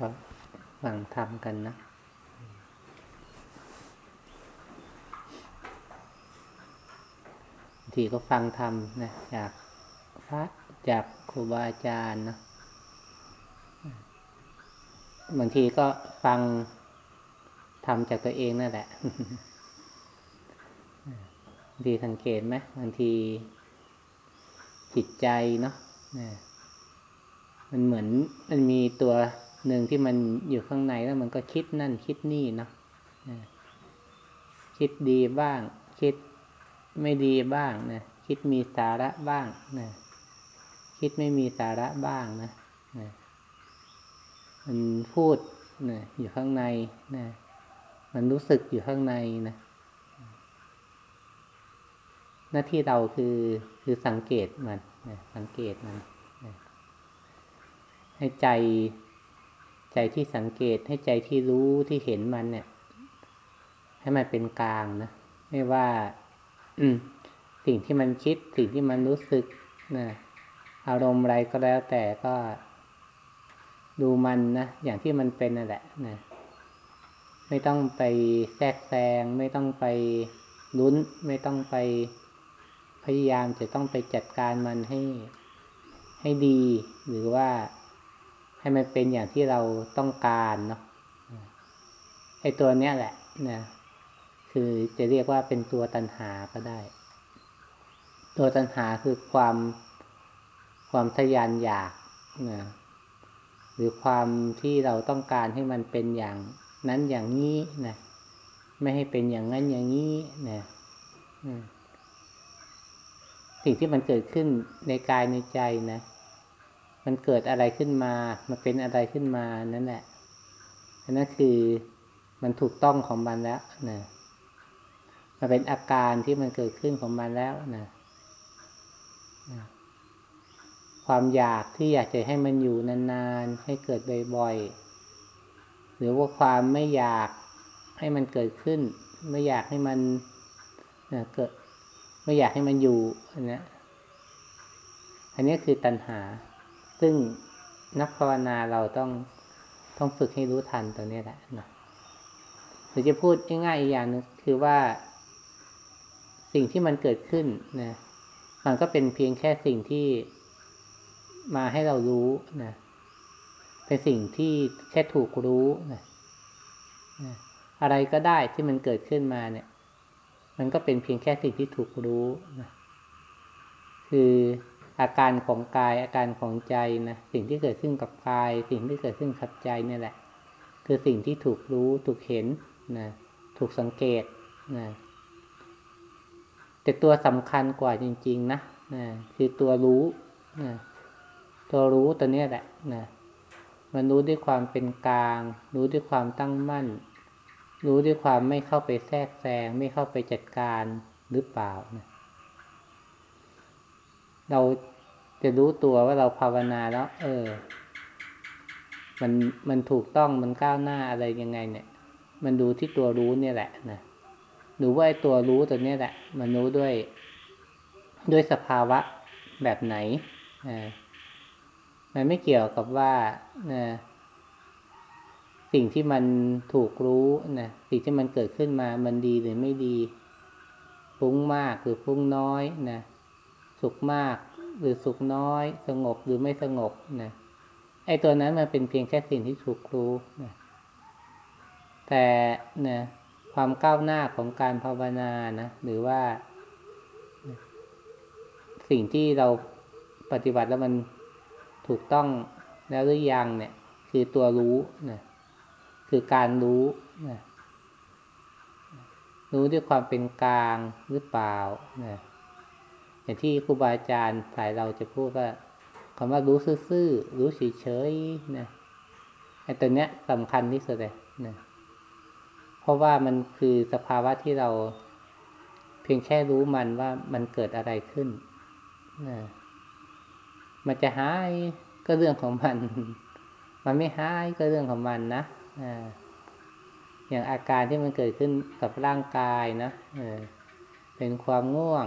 ก็ฟังทำกันนะบางทีก็ฟังธรรมนะจากพระจากครูบาอาจารย์นะบางทีก็ฟังทำจากตัวเองนั่นแหละบางทีสังเกตไหมบางทีจิตใจเนาะมันเหมือนมันมีตัว หนึ่งที่มันอยู่ข้างในแล้วมันก็คิดนั่นคิดนี่เนาะคิดดีบ้าง คิดไม่ดีบ้างนะคิดมีสาระบ้างนะคิดไม่มีสาระบ้างนะนะมันพูดนะอยู่ข้างในนะมันรู้สึกอยู่ข้างในนะหน้าที่เราคือคือสังเกตมันนะสังเกตมันนะให้ใจ ใจที่สังเกตให้ใจที่รู้ที่เห็นมันเนี่ย ให้มันเป็นกลางนะไม่ว่าอืสิ่งที่มันคิด สิ่งที่มันรู้สึกนะอารมณ์อะไรก็แล้วแต่ก็ดูมันนะอย่างที่มันเป็นนั่นแหละนะไม่ต้องไปแทรกแซง ไม่ต้องไปลุ้น ไม่ต้องไปพยายามจะต้องไปจัดการมันให้ให้ดี หรือว่า ให้มันเป็นอย่างที่เราต้องการเนาะไอ้ตัวเนี้ยแหละนะคือจะเรียกว่าเป็นตัวตัณหาก็ได้ ตัวตัณหาคือความความทยานอยากนะหรือความที่เราต้องการให้มันเป็นอย่างนั้นอย่างนี้นะไม่ให้เป็นอย่างนั้นอย่างนี้นะสิ่งที่มันเกิดขึ้นในกายในใจนะ มันเกิดอะไรขึ้นมา มันเป็นอะไรขึ้นมานั่นแหละนั่นคือมันถูกต้องของมันแล้วนะมันเป็นอาการที่มันเกิดขึ้นของมันแล้วนะความอยากที่อยากจะให้มันอยู่นานๆ ให้เกิดบ่อยๆ หรือว่าความไม่อยากให้มันเกิดขึ้น ไม่อยากให้มันเกิด ไม่อยากให้มันอยู่อันนี้อันนี้คือตัณหา ซึ่งนักภาวนาเราต้องต้องฝึกให้รู้ทันตัวนี้แหละนะหรือจะพูดง่ายๆอีกอย่างนึงคือว่า สิ่งที่มันเกิดขึ้นนะมันก็เป็นเพียงแค่สิ่งที่มาให้เรารู้นะเป็นสิ่งที่แค่ถูกรู้นะอะไรก็ได้ที่มันเกิดขึ้นมาเนี่ย มันก็เป็นเพียงแค่สิ่งที่ถูกรู้นะคือ อาการของกายอาการของใจนะสิ่งที่เกิดขึ้นกับกาย สิ่งที่เกิดขึ้นกับใจนี่แหละ คือสิ่งที่ถูกรู้ถูกเห็นนะถูกสังเกตนะแต่ตัวสำคัญกว่าจริง ๆ นะนะคือตัวรู้นะตัวรู้ตัวนี้แหละนะมันรู้ด้วยความเป็นกลาง รู้ด้วยความตั้งมั่น รู้ด้วยความไม่เข้าไปแทรกแซง ไม่เข้าไปจัดการหรือเปล่านะ เราจะรู้ตัวว่าเราภาวนาแล้ว เออ มันมันถูกต้องมันก้าวหน้าอะไรยังไง เนี่ย มันดูที่ตัวรู้เนี่ยแหละนะดูว่าไอ้ตัวรู้ตัวเนี้ยแหละ มันรู้ด้วย ด้วยสภาวะแบบไหนอ่ามันไม่เกี่ยวกับว่านะสิ่งที่มันถูกรู้นะสิ่งที่มันเกิดขึ้นมามันดีหรือไม่ดีฟุ้งมากหรือฟุ้งน้อยนะ สุขมากหรือสุขน้อย สงบหรือไม่สงบนะไอ้ตัวนั้นมันเป็นเพียงแค่สิ่งที่ถูกรู้นะแต่นะความก้าวหน้าของการภาวนานะหรือว่า สิ่งที่เราปฏิบัติแล้วมันถูกต้องแล้วหรือยังเนี่ย คือตัวรู้นะคือการรู้นะรู้ด้วยความเป็นกลางหรือเปล่านะ อย่างที่ครูบาอาจารย์สายเราจะพูดว่าคำว่ารู้ซื่อๆรู้เฉยๆนะไอ้ตัวเนี้ยสำคัญที่สุดเลยนะเพราะว่ามันคือสภาวะที่เราเพียงแค่รู้มันว่ามันเกิดอะไรขึ้นนะมันจะหายก็เรื่องของมัน มันไม่หายก็เรื่องของมันนะอ่าอย่างอาการที่มันเกิดขึ้นกับร่างกายนะเออเป็นความง่วง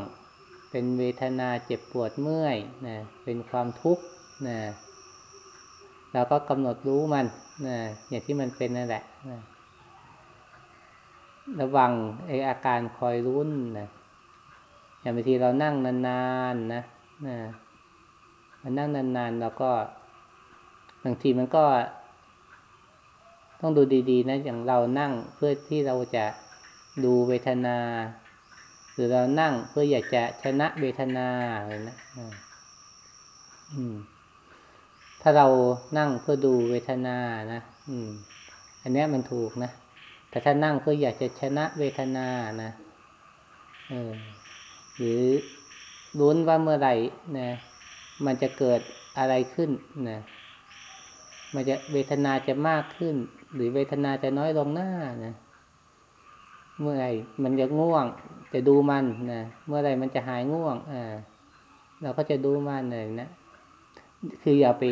เป็นเวทนาเจ็บปวดเมื่อยนะเป็นความทุกข์นะเราก็กำหนดรู้มันนะอย่างที่มันเป็นนั่นแหละนะระวังไออาการคอยรุ้นนะอย่างบางทีเรานั่งนานๆนะนะมันนั่งนานๆเราก็บางทีมันก็ ต้องดูดีๆนะอย่างเรานั่งเพื่อที่เราจะดูเวทนา รือเรานั่งเพื่ออยากจะชนะเวทนาเลยนะถ้าเรานั่งเพื่อดูเวทนานะอืม อันนี้มันถูกนะแต่ถ้านั่งเพื่ออยากจะชนะเวทนานะเออหรือลุ้นว่าเมื่อไหร่นะมันจะเกิดอะไรขึ้นนะมันจะเวทนาจะมากขึ้น หรือเวทนาจะน้อยลงหน้านะเมื่อไหร่มันจะง่วง จะดูมันนะเมื่อไรมันจะหายง่วงอ่าเราก็จะดูมันเลยนะคืออย่าไป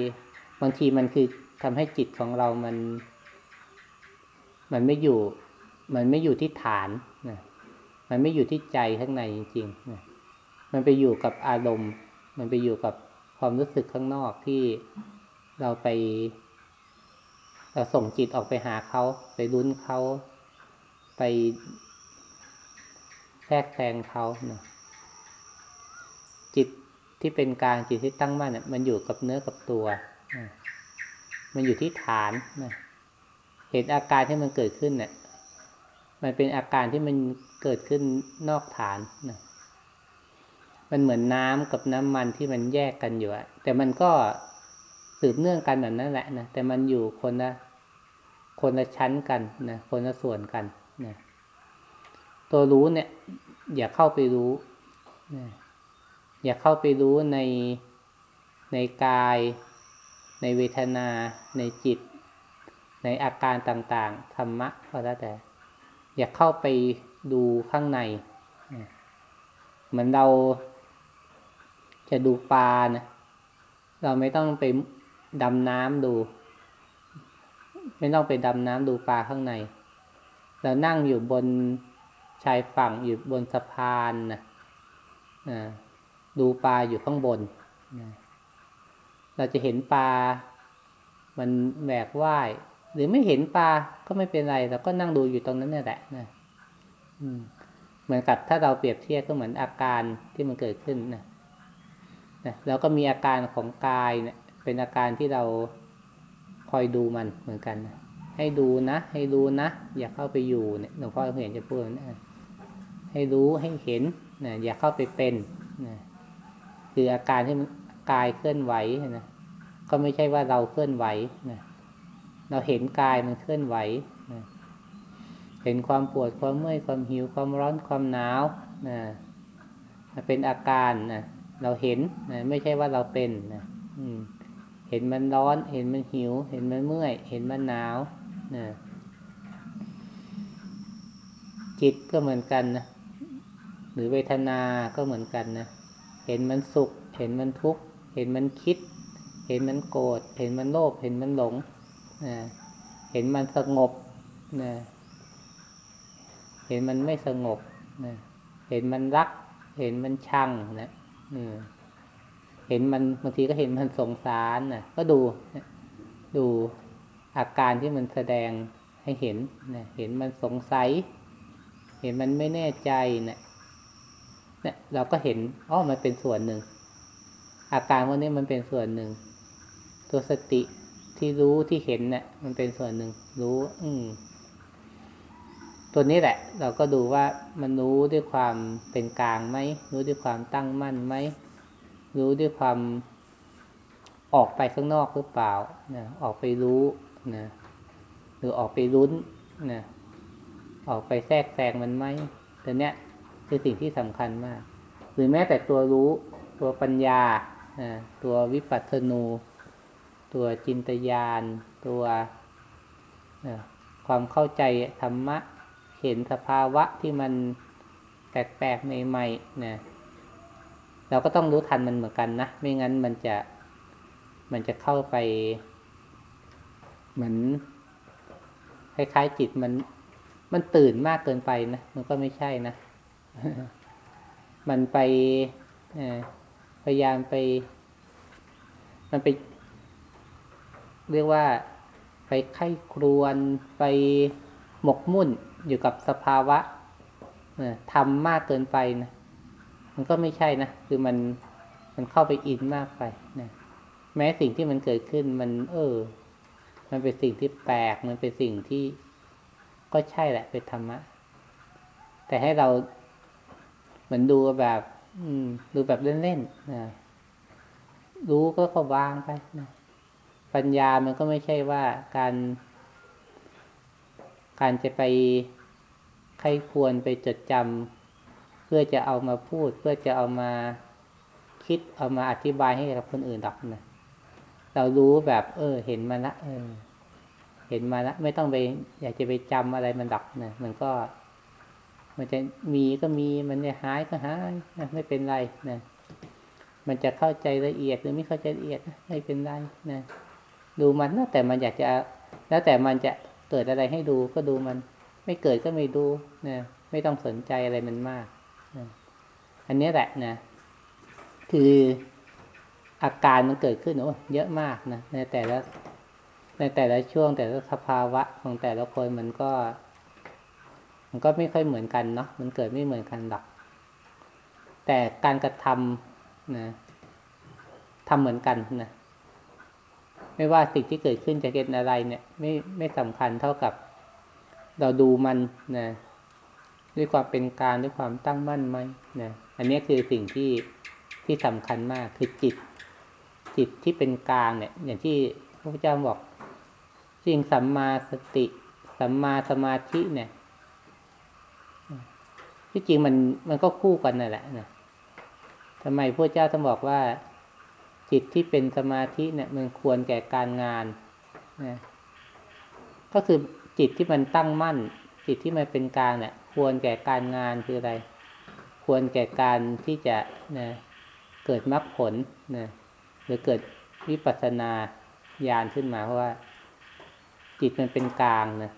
บางทีมันคือทำให้จิตของเรามัน มันไม่อยู่ มันไม่อยู่ที่ฐานนะมันไม่อยู่ที่ใจข้างในจริงๆนะมันไปอยู่กับอารมณ์ มันไปอยู่กับความรู้สึกข้างนอกที่เราไป เราส่งจิตออกไปหาเขา ไปรุ้นเขา ไป แทรกแซงเขาเนะจิตที่เป็นกลางจิตที่ตั้งมั่นเนี่ยมันอยู่กับเนื้อกับตัว มันอยู่ที่ฐานนะเห็นอาการที่มันเกิดขึ้นเนี่ยมันเป็นอาการที่มันเกิดขึ้นนอกฐานนะมันเหมือนน้ำกับน้ำมันที่มันแยกกันอยู่อะแต่มันก็สืบเนื่องกันแบบนั้นแหละนะ แต่มันอยู่คนละคนละชั้นกันนะ คนละส่วนกันนะ ตัวรู้เนี่ย อย่าเข้าไปรู้ อย่าเข้าไปรู้ในในกาย ในเวทนา ในจิต ในอาการต่างๆธรรมะก็แล้วแต่ อย่าเข้าไปดูข้างใน เหมือนเราจะดูปลานะเราไม่ต้องไปดำน้ำดู ไม่ต้องไปดำน้ำดูปลาข้างใน เรานั่งอยู่บน ชายฝั่งอยู่บนสะพานนะดูปลาอยู่ข้างบนนะเราจะเห็นปลา มันแบกว่าย หรือไม่เห็นปลาก็ไม่เป็นไรเราก็นั่งดูอยู่ตรงนั้นนี่แหละนะเหมือนกับถ้าเราเปรียบเทียบก็เหมือนอาการที่มันเกิดขึ้นนะนะแล้วก็มีอาการของกายเนะี่ย เป็นอาการที่เราคอยดูมันเหมือนกันนะให้ดูนะ ให้ดูนะ อย่าเข้าไปอยู่เนี่ยหลวงพ่อเห็นจะพูดนะ ให้รู้ให้เห็นนะอย่าเข้าไปเป็นนะคืออาการที่มันกายเคลื่อนไหวนะก็ไม่ใช่ว่าเราเคลื่อนไหวนะเราเห็นกายมันเคลื่อนไหวนะเห็นความปวดความเมื่อยความหิวความร้อนความหนาวนะเป็นอาการนะเราเห็นนะไม่ใช่ว่าเราเป็นนะเห็นมันร้อน เห็นมันหิว เห็นมันเมื่อย เห็นมันหนาวนะจิตก็เหมือนกันนะ หรือเวทนาก็เหมือนกันนะ เห็นมันสุข เห็นมันทุกข์ เห็นมันคิด เห็นมันโกรธ เห็นมันโลภ เห็นมันหลงนะเห็นมันสงบนะเห็นมันไม่สงบนะเห็นมันรัก เห็นมันชังนะเห็นมันบางทีก็เห็นมันสงสารนะก็ดูดูอาการที่มันแสดงให้เห็นนะเห็นมันสงสัย เห็นมันไม่แน่ใจนะ เนี่ยเราก็เห็นอ๋อมันเป็นส่วนหนึ่ง อาการพวกนี้มันเป็นส่วนหนึ่ง ตัวสติที่รู้ที่เห็นเนะี่ยมันเป็นส่วนหนึ่ง รู้ อืมตัวนี้แหละ เราก็ดูว่ามันรู้ด้วยความเป็นกลางไหมรู้ด้วยความตั้งมั่นไหมรู้ด้วยความออกไปข้างนอกหรือเปล่านะออกไปรู้นะหรือออกไปรุ้นนะออกไปแทรกแซงมันไหมแต่เนี้ย คือสิ่งที่สำคัญมาก หรือแม้แต่ตัวรู้ตัวปัญญา ตัววิปัสสนู ตัวจินตญาณ ตัวความเข้าใจธรรมะ เห็นสภาวะที่มันแปลกๆใหม่ๆนะเราก็ต้องรู้ทันมันเหมือนกันนะ ไม่งั้นมันจะมันจะเข้าไป เหมือนคล้ายๆจิตมันมันตื่นมากเกินไปนะ มันก็ไม่ใช่นะ มันไปพยายามไป มันไปเรียกว่าไปไข้ครวนไปหมกมุ่นอยู่กับสภาวะทำมากเกินไปนะมันก็ไม่ใช่นะคือมันมันเข้าไปอินมากไปนะแม้สิ่งที่มันเกิดขึ้นมัน เออ มันเป็นสิ่งที่แปลกมันเป็นสิ่งที่ก็ใช่แหละเป็นธรรมะ แต่ให้เรา เหมือนดูแบบ อืม ดูแบบเล่นๆนะรู้ก็ก็วางไปนะปัญญามันก็ไม่ใช่ว่าการ การจะไปใครควรไปจดจำเพื่อจะเอามาพูด เพื่อจะเอามาคิดเอามาอธิบายให้กับคนอื่นดอกนะเรารู้แบบ เออ เห็นมาละเออ เห็นมาละไม่ต้องไป อยากจะไปจำอะไรมันดักนะมันก็ มันจะมีก็มีมันจะหายก็หายนะไม่เป็นไรนะมันจะเข้าใจละเอียดหรือไม่เข้าใจละเอียดไม่เป็นไรนะดูมันแล้วแต่มันอยากจะแล้วแต่มันจะเกิดอะไรให้ดูก็ดูมัน ไม่เกิดก็ไม่ดูนะไม่ต้องสนใจอะไรมันมากนะอันนี้แหละนะคืออาการมันเกิดขึ้นโอ้เยอะมากนะในแต่ละในแต่ละช่วงแต่ละสภาวะของแต่ละคนมันก็ มันก็ไม่ค่อยเหมือนกันเนาะมันเกิดไม่เหมือนกันหรอกแต่การกระทำนะทำเหมือนกันนะไม่ว่าสิ่งที่เกิดขึ้นจะเป็นอะไรเนี่ย ไม่ไม่สำคัญเท่ากับ เราดูมันนะด้วยความเป็นกลางด้วยความตั้งมั่นไหมนะอันนี้คือสิ่งที่ที่สำคัญมากคือจิต จิตที่เป็นกลางเนี่ย อย่างที่พระพุทธเจ้าบอกสิ่งสัมมาสติสัมมาสมาธิเนี่ย ที่จริงมันมันก็คู่กันนั่นแหละนะทำไมพระเจ้าต้องบอกว่า จิตที่เป็นสมาธิเนี่ยมันควรแก่การงานนะก็คือจิตที่มันตั้งมั่น จิตที่มันเป็นกลางเนี่ยควรแก่การงานคืออะไร ควรแก่การที่จะนะเกิดมรรคผลนะหรือเกิดวิปัสสนาญาณขึ้นมาเพราะว่า จิตมันเป็นกลางนะ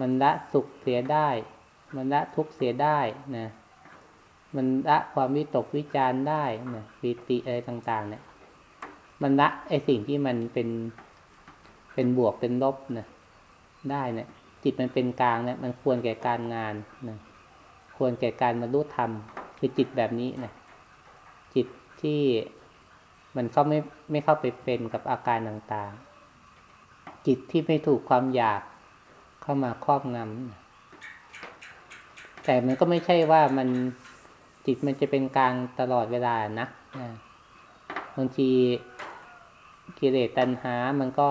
มันละสุขเสียได้ มันละทุกเสียได้นะมันละความวิตกวิจารได้นะปิติอะไรต่าง ๆ เนี่ย มันละไอสิ่งที่มันเป็นเป็นบวกเป็นลบนะได้เนะี่ย จิตมันเป็นกลางเนะี่ยมันควรแก่การงานนะควรแก่การบรรลุธรรมคือจิตแบบนี้นะจิตที่มันเข้าไม่ไม่เข้าไปเป็นกับอาการต่างๆ จิตที่ไม่ถูกความอยากเข้ามาครอบงำ แต่มันก็ไม่ใช่ว่ามันจิตมันจะเป็นกลางตลอดเวลานะบางทีกิเลสตัณหา มันก็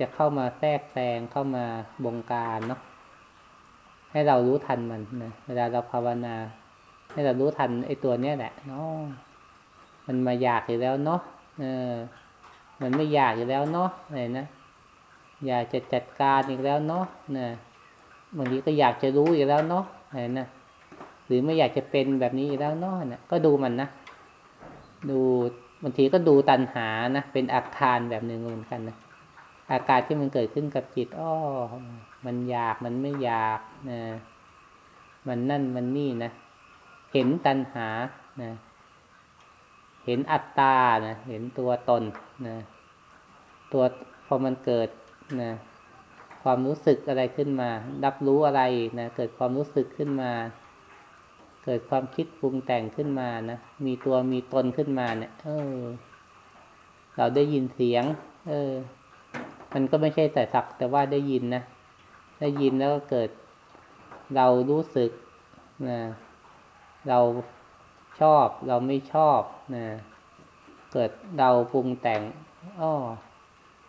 จะเข้ามาแทรกแซงเข้ามาบงการเนาะให้เรารู้ทันมันนะเวลาเราภาวนา ให้เรารู้ทันไอ้ตัวเนี้ยแหละเนาะมันมาอยากอยู่แล้วเนาะเออ มันไม่อยากอยู่แล้วเนาะอะไรนะอยากจะจัดการอีกแล้วเนาะนะบางทีก็อยากจะรู้อีกแล้วเนาะอะไรนะ หรือไม่อยากจะเป็นแบบนี้แล้วนาะนะก็ดูมันนะ ดูบางทีก็ดูตัณหานะเป็นอาการแบบหนึ่งเหมือนกันนะอาการที่มันเกิดขึ้นกับจิตอ้อมันอยากมันไม่อยากนะมันนั่นมันนี่นะเห็นตัณหานะเห็นอัตตานะเห็นตัวตนนะตัวพอมันเกิดนะความรู้สึกอะไรขึ้นมา รับรู้อะไรนะเกิดความรู้สึกขึ้นมา เกิดความคิดปรุงแต่งขึ้นมานะ มีตัวมีตนขึ้นมาเนี่ย เออ เราได้ยินเสียง เออ มันก็ไม่ใช่แต่สักแต่ว่าได้ยินนะ ได้ยินแล้วก็เกิด เรารู้สึกนะเราชอบ เราไม่ชอบนะเกิดเราปรุงแต่งอ้อ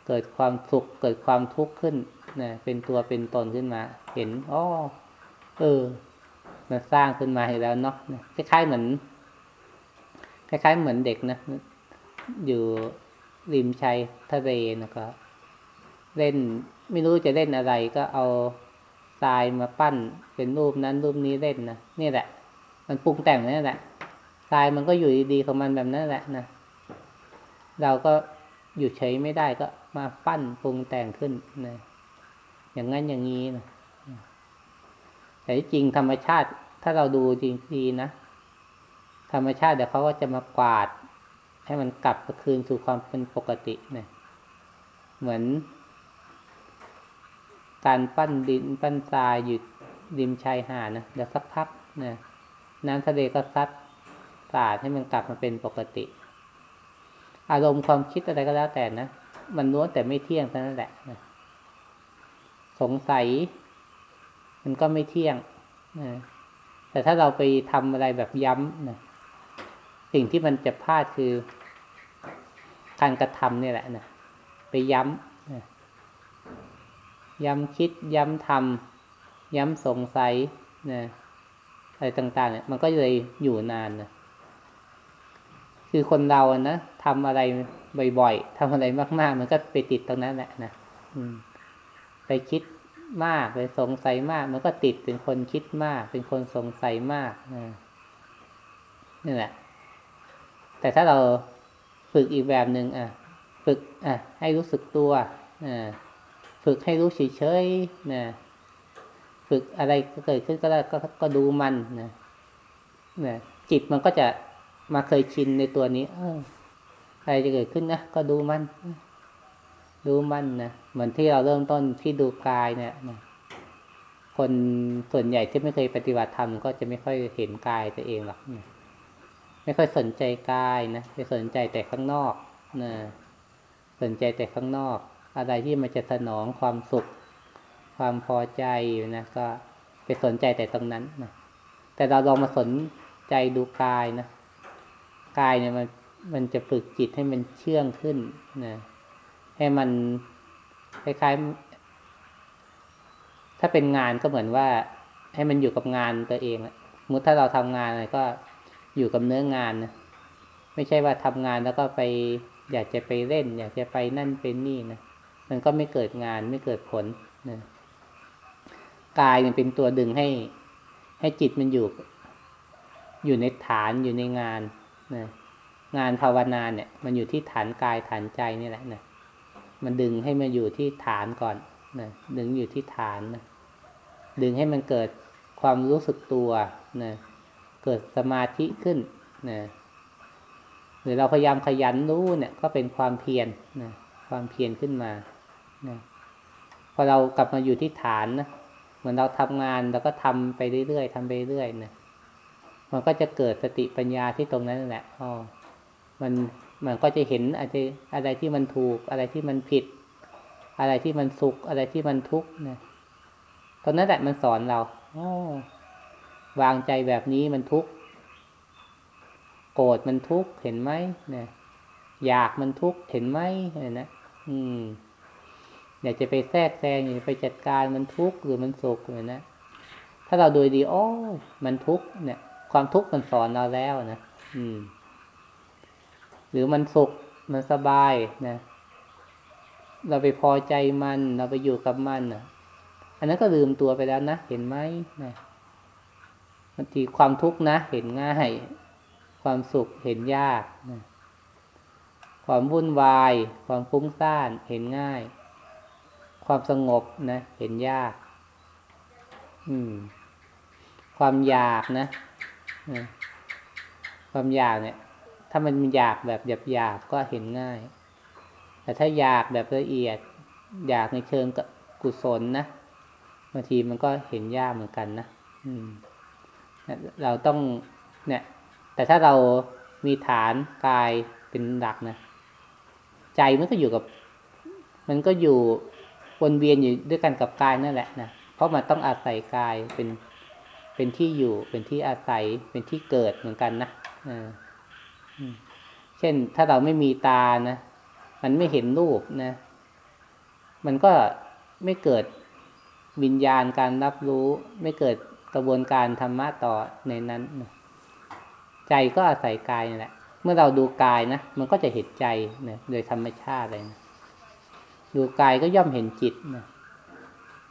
เกิดความสุข เกิดความทุกข์ขึ้นนะเป็นตัวเป็นตนขึ้นมา เห็นอ้อเออ มันสร้างขึ้นมาให้แล้วเนาะคล้ายๆเหมือน คล้าย ๆ เหมือนเด็กนะ อยู่ริมชายทะเลนะก็เล่นไม่รู้จะเล่นอะไรก็เอาทรายมาปั้นเป็นรูปนั้นรูปนี้เล่นนะนี่แหละ มันปรุงแต่งนี่แหละกายมันก็อยู่ดีๆของมันแบบนั้นแหละนะเราก็อยู่เฉยไม่ได้ก็มาปั้นปรุงแต่งขึ้นนะอย่างนั้นอย่างนี้นะ แต่จริงธรรมชาติถ้าเราดูจริงๆนะ ธรรมชาติเดี๋ยวเขาก็จะมากวาด ให้มันกลับคืนสู่ความเป็นปกติเนะเหมือน การปั้นดินปั้นทรายอยู่ริมชายหาดนะเดี๋ยวสักพักนะน้ำทะเลก็ซัดสาดให้มันกลับมาเป็นปกติ อารมณ์ความคิดอะไรก็แล้วแต่นะ มันล้วนแต่ไม่เที่ยงเท่านั้นแหละนะสงสัย มันก็ไม่เที่ยงนะแต่ถ้าเราไปทำอะไรแบบย้ำนะสิ่งที่มันจะพลาดคือ การกระทำเนี่ยแหละนะไปย้ำนะย้ำคิด ย้ำทำย้ำสงสัยนะอะไรต่าง ๆ เนี่ย มันก็เลยอยู่นานนะคือคนเราอะนะทำอะไรบ่อยๆทำอะไรมากๆ มันก็ไปติดตรงนั้นแหละนะอืมไปคิด มากไปสงสัยมาก มันก็ติดเป็นคนคิดมาก เป็นคนสงสัยมากนี่แหละ แต่ถ้าเราฝึกอีกแบบหนึ่งอะ ฝึกอะ ให้รู้สึกตัวอ่าฝึกให้รู้เฉยๆนะฝึกอะไรก็เกิดขึ้นก็ได้ก็ก็ดูมันนะนะจิตมันก็จะมาเคยชินในตัวนี้ เอออะไรจะเกิดขึ้นนะก็ดูมัน ดูมันนะเหมือนที่เราเริ่มต้นที่ดูกายเนี่ยนะคนส่วนใหญ่ที่ไม่เคยปฏิบัติธรรมก็จะไม่ค่อยเห็นกายตัวเองหรอกนะไม่ค่อยสนใจกายนะจะสนใจแต่ข้างนอกนะสนใจแต่ข้างนอก อะไรที่มันจะสนองความสุข ความพอใจนะก็ไปสนใจแต่ตรงนั้นนะแต่เราลองมาสนใจดูกายนะกายเนี่ยมันมันจะฝึกจิตให้มันเชื่องขึ้นนะ ให้มันคล้ายๆ ถ้าเป็นงานก็เหมือนว่า ให้มันอยู่กับงานตัวเองอะมุติถ้าเราทำงานอะไรก็อยู่กับเนื้องานนะไม่ใช่ว่าทำงานแล้วก็ไป อยากจะไปเล่น อยากจะไปนั่นเป็นนี่นะมันก็ไม่เกิดงานไม่เกิดผลนะกายเนี่ยเป็นตัวดึงให้ ให้จิตมันอยู่ อยู่ในฐานอยู่ในงานนะงานภาวนาเนี่ย มันอยู่ที่ฐานกายฐานใจนี่แหละนะ มันดึงให้มันอยู่ที่ฐานก่อนนะดึงอยู่ที่ฐานนะดึงให้มันเกิดความรู้สึกตัวนะเกิดสมาธิขึ้นนะหรือเราพยายามขยันรู้เนี่ยก็เป็นความเพียรนะความเพียรขึ้นมานะพอเรากลับมาอยู่ที่ฐานนะเหมือนเราทำงานเราก็ทำไปเรื่อยๆทำไปเรื่อยๆนะมันก็จะเกิดสติปัญญาที่ตรงนั้นแหละอ๋อมัน มันก็จะเห็นอะไรอะไรที่มันถูก อะไรที่มันผิด อะไรที่มันสุข อะไรที่มันทุกข์นะตอนนั้นแหละมันสอนเราอวางใจแบบนี้มันทุกข์โกรธมันทุกข์เห็นไหมเนี่ยอยากมันทุกข์เห็นไหมเนี่ยนะอืมอยากจะไปแทรกแซงอยากจะไปจัดการมันทุกข์หรือมันสุขเนี่ยนะถ้าเราดูดีโอ้มันทุกข์เนี่ย ความทุกข์มันสอนเราแล้วนะอืม หรือมันสุขมันสบายนะเราไปพอใจมัน เราไปอยู่กับมันอะอันนั้นก็ลืมตัวไปแล้วนะเห็นไหมนะบางทีความทุกข์นะ เห็นง่าย ความสุขเห็นยากนะความวุ่นวาย ความฟุ้งซ่านเห็นง่าย ความสงบนะ เห็นยาก อืม ความอยากนะนะความอยากเนี่ย ถ้ามันอยากแบบหยาบๆก็เห็นง่าย แต่ถ้าอยากแบบละเอียด อยากในเชิงกุศลนะบางทีมันก็เห็นยากเหมือนกันนะอืมเราต้องเนี่ย แต่ถ้าเรามีฐานกายเป็นหลักนะใจมันก็อยู่กับ มันก็อยู่วนเวียนอยู่ด้วยกันกับกายนั่นแหละนะเพราะมันต้องอาศัยกายเป็นเป็นที่อยู่เป็นที่อาศัยเป็นที่เกิดเหมือนกันนะอ่า เช่นถ้าเราไม่มีตานะ มันไม่เห็นรูปนะ มันก็ไม่เกิดวิญญาณการรับรู้ ไม่เกิดกระบวนการธรรมะต่อในนั้น ใจก็อาศัยกายนี่แหละเมื่อเราดูกายนะ มันก็จะเห็นใจนะโดยธรรมชาติเลยนะดูกายก็ย่อมเห็นจิตนะ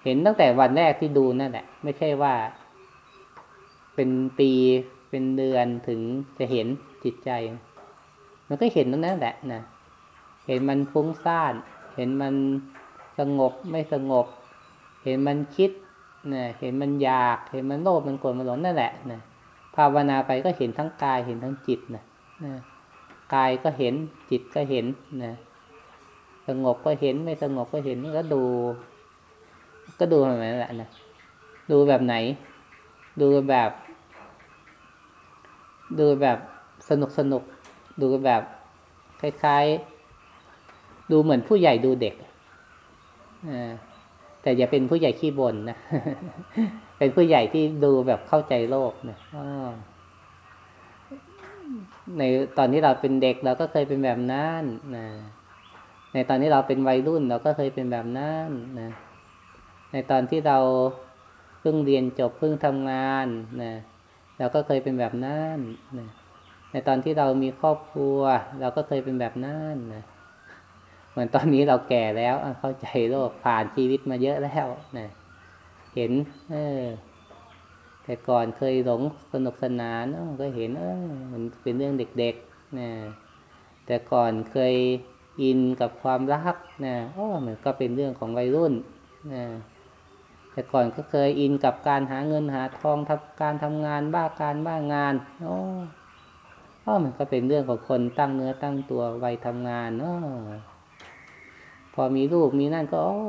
เห็นตั้งแต่วันแรกที่ดูนั่นแหละ ไม่ใช่ว่า เป็นปีเป็นเดือนถึงจะเห็น จิตใจ มันก็เห็นตรงนั้นแหละนะเห็นมันฟุ้งซ่าน เห็นมันสงบไม่สงบ เห็นมันคิดนะเห็นมันอยาก เห็นมันโลภมันโกรธมันหลงนั่นแหละนะภาวนาไปก็เห็นทั้งกายเห็นทั้งจิตนะนะกายก็เห็นจิตก็เห็นนะสงบก็เห็นไม่สงบก็เห็นก็ดู ก็ดูแบบนั้นแหละนะดูแบบไหน ดูแบบ ดูแบบ สนุกสนุกดูแบบคล้ายๆ ดูเหมือนผู้ใหญ่ดูเด็กอแต่อย่าเป็นผู้ใหญ่ขี้บ่นนะ เป็นผู้ใหญ่ที่ดูแบบเข้าใจโลกนะในตอนที่เราเป็นเด็กเราก็เคยเป็นแบบนั้นนะในตอนที่เราเป็นวัยรุ่นเราก็เคยเป็นแบบนั้นนะ ในตอนที่เราเพิ่งเรียนจบเพิ่งทำงานนะเราก็เคยเป็นแบบนั้นนะ ในตอนที่เรามีครอบครัว เราก็เคยเป็นแบบนั้นนะเหมือนตอนนี้เราแก่แล้วเข้าใจโลกผ่านชีวิตมาเยอะแล้วนะเห็น เออ แต่ก่อนเคยหลงสนุกสนานก็เห็น เออ มันเป็นเรื่องเด็กๆนะแต่ก่อนเคยอินกับความรักนะอ้อมันก็เป็นเรื่องของวัยรุ่นนะแต่ก่อนก็เคยอินกับการหาเงินหาทองทำการทำงานบ้าการบ้างาน โอ้ อ้อมันก็เป็นเรื่องของคนตั้งเนื้อตั้งตัววัยทำงานเนาะพอมีลูกมีนั่นก็อ้อ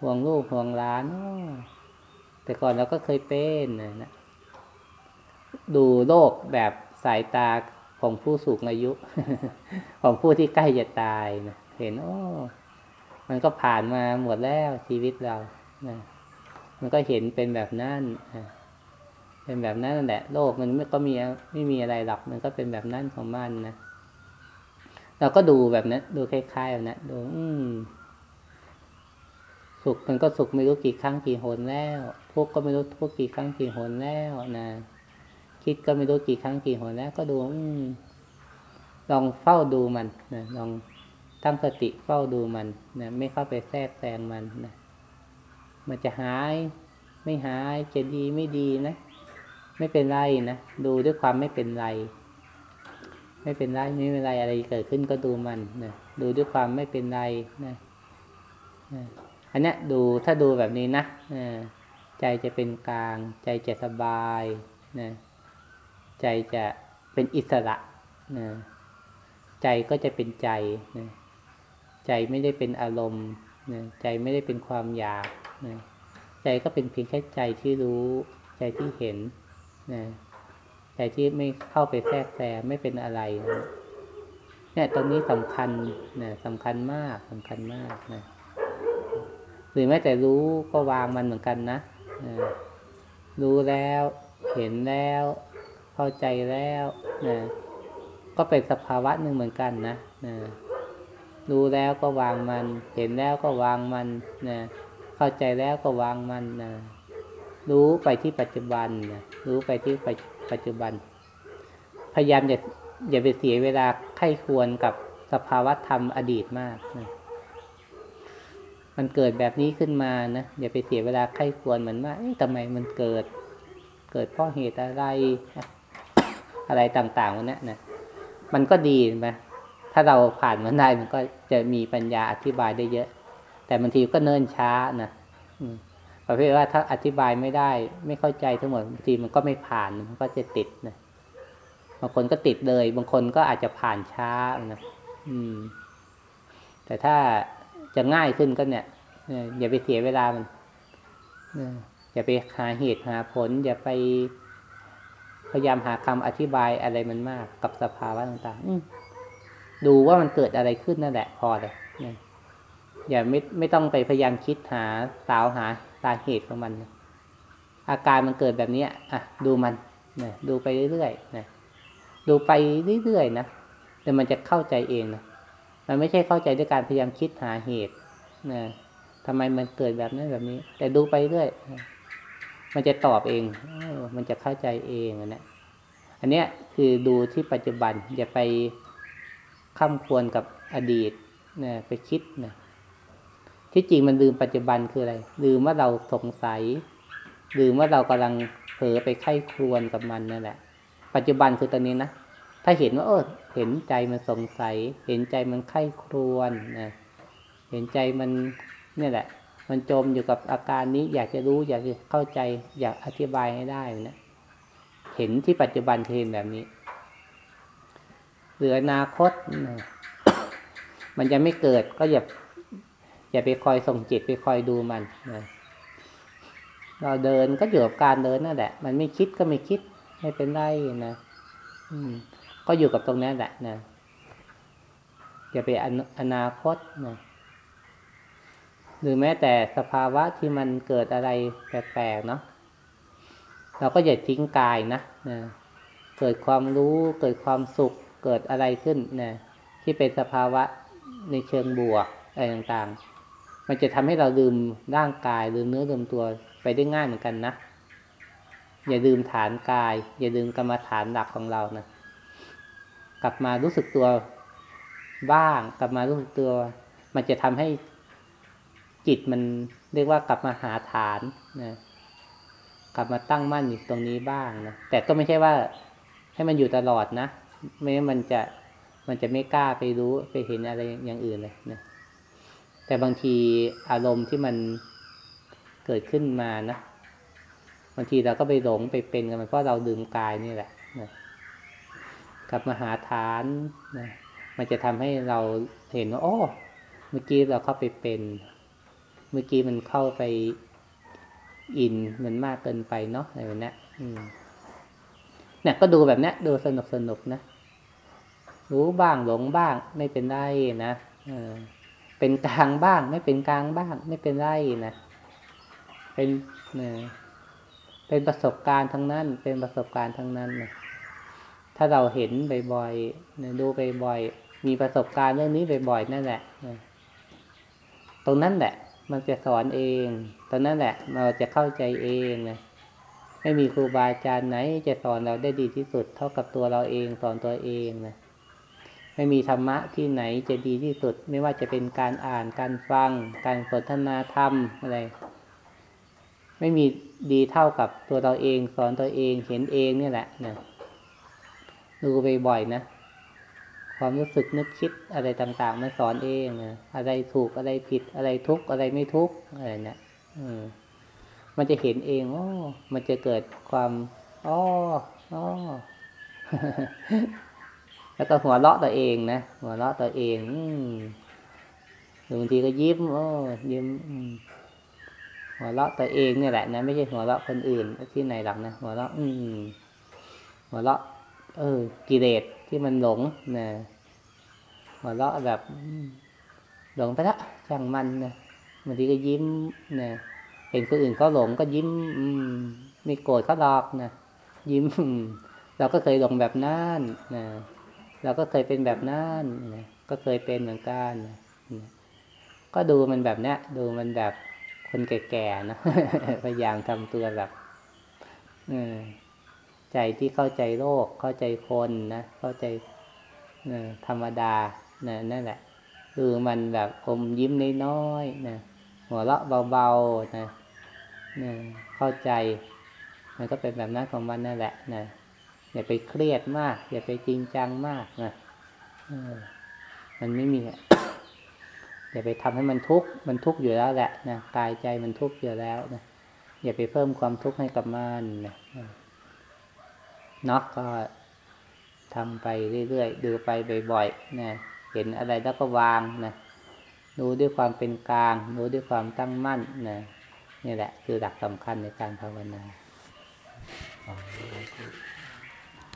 ห่วงลูกห่วงหลานอ้อแต่ก่อนเราก็เคยเป็นนะนะดูโลกแบบสายตาของผู้สูงอายุ ของผู้ที่ใกล้จะตายนะเห็นโอ้มันก็ผ่านมาหมดแล้วชีวิตเรานะมันก็เห็นเป็นแบบนั้นนะ เป็นแบบนั้นแหละโลกมันไม่ก็มีไม่มีอะไรหรอกมันก็เป็นแบบนั้นของมันนะเราก็ดูแบบนั้นดูคล้ายๆแบบนั้นดู อืมสุขมันก็สุขไม่รู้กี่ครั้งกี่หนแล้ว ทุกข์ก็ไม่รู้ทุกข์กี่ครั้งกี่หนแล้วนะคิดก็ไม่รู้กี่ครั้งกี่หนแล้ว ก็ดู อืมลองเฝ้าดูมันนะลองตั้งสติเฝ้าดูมันนะไม่เข้าไปแทรกแซงมันนะมันจะหาย ไม่หายจะดีไม่ดีนะ ไม่เป็นไรนะ ดูด้วยความไม่เป็นไร ไม่เป็นไรไม่เป็นไรอะไรเกิดขึ้นก็ดูมันนะดูด้วยความไม่เป็นไรนะอันนี้ดูถ้าดูแบบนี้นะใจจะเป็นกลาง ใจจะสบายนะใจจะเป็นอิสระนะใจก็จะเป็นใจนะใจไม่ได้เป็นอารมณ์นะใจไม่ได้เป็นความอยากนะใจก็เป็นเพียงแค่ใจที่รู้ ใจที่เห็น นะใจที่ไม่เข้าไปแทรกแซงไม่เป็นอะไรนะเนี่ยตรงนี้สำคัญนะสำคัญมากสำคัญมากนะหรือแม้แต่รู้ก็วางมันเหมือนกันนะนะรู้แล้วเห็นแล้ว เข้าใจแล้วนะก็เป็นสภาวะหนึ่งเหมือนกันนะนะรู้แล้วก็วางมัน เห็นแล้วก็วางมันนะเข้าใจแล้วก็วางมันนะ รู้ไปที่ปัจจุบันนะรู้ไปที่ปัจจุบัน พยายามอย่าอย่าไปเสียเวลาไข้ควรกับสภาวะธรรมอดีตมากนะมันเกิดแบบนี้ขึ้นมานะอย่าไปเสียเวลาไข้ควรเหมือนว่าทำไมมันเกิด เกิดเพราะเหตุอะไร อะไรต่างๆวันนี้นะมันก็ดีนะถ้าเราผ่านมันได้มันก็จะมีปัญญาอธิบายได้เยอะ แต่บางทีก็เนิ่นช้านะ ประเภทว่าถ้าอธิบายไม่ได้ ไม่เข้าใจทั้งหมดบางทีมันก็ไม่ผ่านมันก็จะติดนะบางคนก็ติดเลย บางคนก็อาจจะผ่านช้านะอืม แต่ถ้าจะง่ายขึ้นก็เนี่ยอย่าไปเสียเวลามันอย่าไปหาเหตุหาผล อย่าไปพยายามหาคำอธิบายอะไรมันมากกับสภาวะต่างๆดูว่ามันเกิดอะไรขึ้นนั่นแหละพอเลยอย่าไม่ไม่ต้องไปพยายามคิดหาสาวหา สาเหตุของมัน อาการมันเกิดแบบนี้อะ ดูมันนะดูไปเรื่อยๆนะดูไปเรื่อยๆนะแต่มันจะเข้าใจเองนะมันไม่ใช่เข้าใจด้วยการพยายามคิดหาเหตุนะทำไมมันเกิดแบบนั้นแบบนี้ แต่ดูไปเรื่อยมันจะตอบเอง มันจะเข้าใจเองนะอันเนี้ยคือดูที่ปัจจุบันอย่าไปข้ามควรกับอดีตนะไปคิดนะ ที่จริงมันลืมปัจจุบันคืออะไร ลืมว่าเราสงสัย ลืมว่าเรากำลังเผลอไปไข้ครวนกับมันนั่นแหละ ปัจจุบันคือตอนนี้นะ ถ้าเห็นว่าเออเห็นใจมันสงสัย เห็นใจมันไข้ครวนนะ เห็นใจมันเนี่ยแหละ มันจมอยู่กับอาการนี้ อยากจะรู้อยากจะเข้าใจ อยากอธิบายให้ได้นะ เห็นที่ปัจจุบันเห็นแบบนี้หรืออนาคตนะมันยังไม่เกิดก็อย่า อย่าไปคอยส่งจิตไปคอยดูมันนะเราเดินก็อยู่กับการเดินนั่นแหละ มันไม่คิดก็ไม่คิดไม่เป็นไรนะอืม ก็อยู่กับตรงนั้นแหละนะอย่าไปอนอนาคตนะหรือแม้แต่สภาวะที่มันเกิดอะไรแปลกๆเนาะเราก็อย่าทิ้งกายนะนะเกิดความรู้เกิดความสุขเกิดอะไรขึ้นนะที่เป็นสภาวะในเชิงบวกอะไรต่างๆ มันจะทำให้เราลืมร่างกายลืมเนื้อลืมตัวไปได้ง่ายเหมือนกันนะ อย่าลืมฐานกาย อย่าลืมกรรมฐานหลักของเรานะ กลับมารู้สึกตัวบ้าง กลับมารู้สึกตัว มันจะทำให้จิตมันเรียกว่ากลับมาหาฐานนะกลับมาตั้งมั่นอยู่ตรงนี้บ้างนะแต่ก็ไม่ใช่ว่าให้มันอยู่ตลอดนะ ไม่งั้นมันจะมันจะไม่กล้าไปรู้ไปเห็นอะไรอย่างอื่นเลยนะ แต่บางทีอารมณ์ที่มันเกิดขึ้นมานะบางทีเราก็ไปหลงไปเป็นกันเพราะเราลืมกายนี่แหละนะกลับมาหาฐานนะมันจะทำให้เราเห็นว่าโอ้เมื่อกี้เราเข้าไปเป็น เมื่อกี้มันเข้าไปอินมันมากเกินไปเนาะอะไรแบบนี้เนี่ยก็ดูแบบนี้ดูสนุกสนุกนะ รู้บ้างหลงบ้างไม่เป็นไรนะเออ เป็นกลางบ้าง ไม่เป็นกลางบ้าง ไม่เป็นไรนะเป็นเนี่ยเป็นประสบการณ์ทั้งนั้น เป็นประสบการณ์ทั้งนั้นนะถ้าเราเห็นบ่อยๆนะดูบ่อยๆมีประสบการณ์เรื่องนี้บ่อยๆนั่นแหละนะตรงนั้นแหละ มันจะสอนเองตอนนั้นแหละ เราจะเข้าใจเองนะไม่มีครูบาอาจารย์ไหน จะสอนเราได้ดีที่สุดเท่ากับตัวเราเองสอนตัวเองนะ ไม่มีธรรมะที่ไหนจะดีที่สุด ไม่ว่าจะเป็นการอ่านการฟัง การสนทนาธรรมอะไร ไม่มีดีเท่ากับตัวเราเอง สอนตัวเองเห็นเองนี่แหละนะดูบ่อยๆนะความรู้สึกนึกคิดอะไรต่าง ๆมันสอนเองนะอะไรถูกอะไรผิดอะไรทุกข์อะไรไม่ทุกข์อะไรเนะี่ยอืมมันจะเห็นเองอ๋อมันจะเกิดความอ๋ออ๋อ แล้วก็หัวเราะตัวเองนะหัวเราะตัวเองอืมหรือบางทีก็ยิ้มโอ้ยิ้มอืมหัวเราะตัวเองเนี่ยแหละนะไม่ใช่หัวเราะคนอื่นที่ไหนหลักนะหัวเราะอืมหัวเราะ เออ กิเลสที่มันหลงนะหัวเราะแบบหลงไปละช่างมันนะบางทีก็ยิ้มนะเห็นคนอื่นเขาหลงก็ยิ้ม อืมไม่โกรธเขาหรอกนะยิ้ม เราก็เคยหลงแบบนั้นนะ เราก็เคยเป็นแบบนั้นนะก็เคยเป็นเหมือนกันนะก็ดูมันแบบเนี้ยดูมันแบบคนแก่ๆนะพยายามทำตัวแบบใจที่เข้าใจโลก เข้าใจคนนะเข้าใจธรรมดานะนั่นแหละ คือมันแบบอมยิ้มน้อยๆนะหัวเราะเบาๆนะนะเข้าใจ มันก็เป็นแบบนั้นของมันนั่นแหละนะ อย่าไปเครียดมาก อย่าไปจริงจังมากนะมันไม่มีอย่าไปทำให้มันทุกข์มันทุกข์อยู่แล้วแหละนะกายใจมันทุกข์อยู่แล้วนะอย่าไปเพิ่มความทุกข์ให้กับมันนะเนาะก็ทำไปเรื่อยๆดูไปบ่อยๆนะเห็นอะไรแล้วก็วางนะดูด้วยความเป็นกลางดูด้วยความตั้งมั่นนะนี่แหละ คือหลักสำคัญในการภาวนา